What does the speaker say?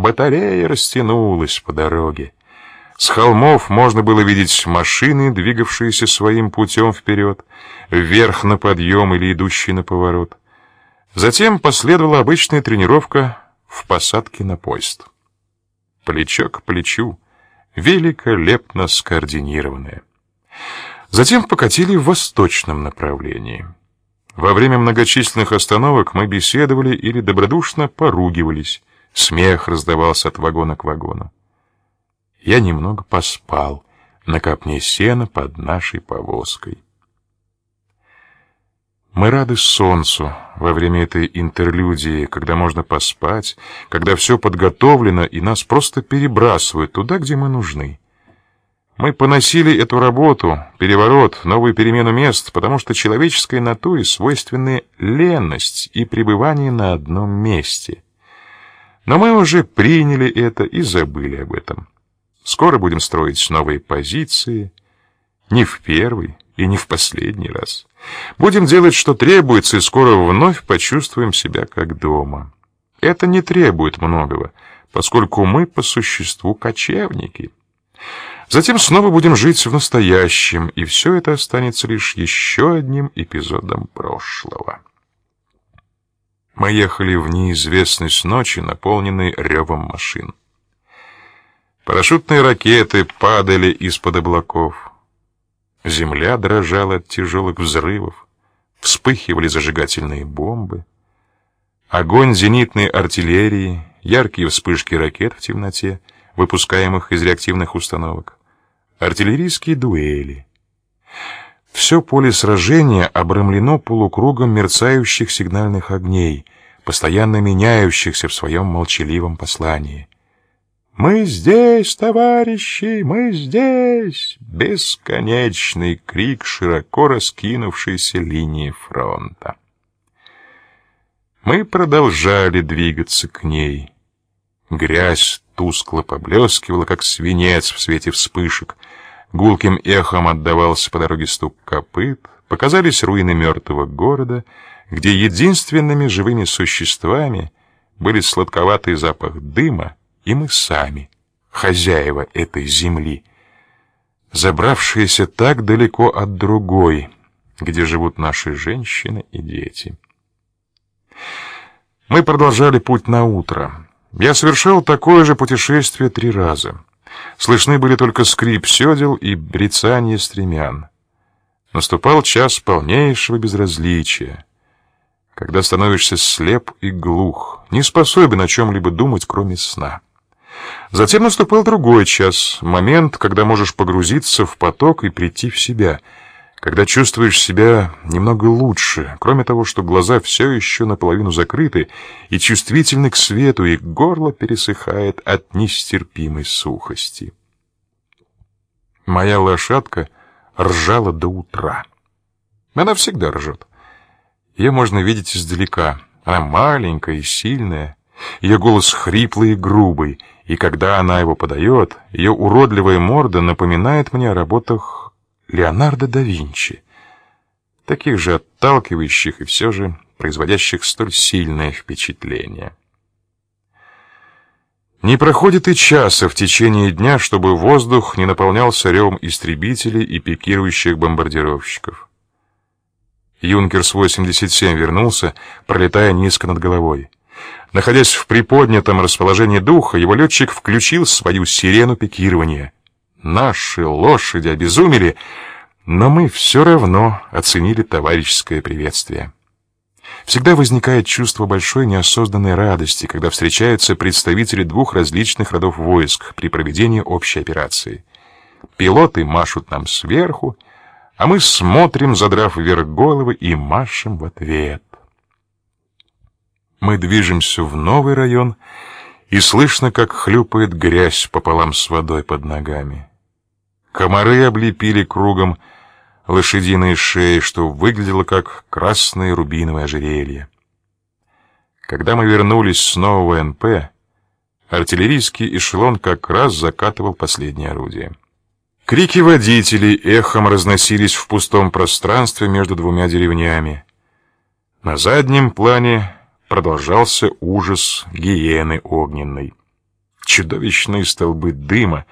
Батарея растянулась по дороге. С холмов можно было видеть машины, двигавшиеся своим путем вперед, вверх на подъем или идущие на поворот. Затем последовала обычная тренировка в посадке на поезд. Плечо к плечу, великолепно скоординированное. Затем покатили в восточном направлении. Во время многочисленных остановок мы беседовали или добродушно поругивались. Смех раздавался от вагона к вагону я немного поспал на копне сена под нашей повозкой. Мы рады солнцу во время этой интерлюдии, когда можно поспать, когда все подготовлено и нас просто перебрасывают туда, где мы нужны. Мы поносили эту работу, переворот, новую перемену мест, потому что человеческой натуре свойственны леность и пребывание на одном месте. Но мы уже приняли это и забыли об этом. Скоро будем строить новые позиции, не в первый и не в последний раз. Будем делать, что требуется, и скоро вновь почувствуем себя как дома. Это не требует многого, поскольку мы по существу кочевники. Затем снова будем жить в настоящем, и все это останется лишь еще одним эпизодом прошлого. Мы ехали в неизвестность ночи, наполненной ревом машин. Парашютные ракеты падали из-под облаков. Земля дрожала от тяжелых взрывов. Вспыхивали зажигательные бомбы. Огонь зенитной артиллерии, яркие вспышки ракет в темноте, выпускаемых из реактивных установок. Артиллерийские дуэли. Все поле сражения обрамлено полукругом мерцающих сигнальных огней, постоянно меняющихся в своем молчаливом послании. «Мы здесь, товарищи, мы здесь!» Бесконечный крик широко раскинувшейся линии фронта. Мы продолжали двигаться к ней. Грязь тускло поблескивала, как свинец в свете вспышек. Гулким эхом отдавался по дороге стук копыт. Показались руины мертвого города, где единственными живыми существами были сладковатый запах дыма и мы сами, хозяева этой земли, забравшиеся так далеко от другой, где живут наши женщины и дети. Мы продолжали путь на утро. Я совершал такое же путешествие три раза. Слышны были только скрип седел и брецание стремян. Наступал час полнейшего безразличия, когда становишься слеп и глух, не способен о чем-либо думать, кроме сна. Затем наступал другой час, момент, когда можешь погрузиться в поток и прийти в себя, когда чувствуешь себя немного лучше, кроме того, что глаза все еще наполовину закрыты и чувствительны к свету, и горло пересыхает от нестерпимой сухости. Моя лошадка ржала до утра. Она всегда ржет. Ее можно видеть издалека. Она маленькая и сильная, ее голос хриплый и грубый, и когда она его подает, ее уродливая морда напоминает мне о работах Леонардо да Винчи, таких же отталкивающих и все же производящих столь сильное впечатление. Не проходит и часа в течение дня, чтобы воздух не наполнялся ревом истребителей и пикирующих бомбардировщиков. Юнкерс-87 вернулся, пролетая низко над головой. Находясь в приподнятом расположении духа, его летчик включил свою сирену пикирования. Наши лошади обезумели, но мы все равно оценили товарищеское приветствие. Всегда возникает чувство большой неосознанной радости, когда встречаются представители двух различных родов войск при проведении общей операции. Пилоты машут нам сверху, а мы смотрим, задрав вверх головы, и машем в ответ. Мы движемся в новый район, и слышно, как хлюпает грязь пополам с водой под ногами. Комары облепили кругом лошадиные шеи, что выглядело как красное рубиновое ожерелье. Когда мы вернулись с нового НП, артиллерийский эшелон как раз закатывал последнее орудие. Крики водителей эхом разносились в пустом пространстве между двумя деревнями. На заднем плане продолжался ужас гиены огненной. чудовищные столбы дыма,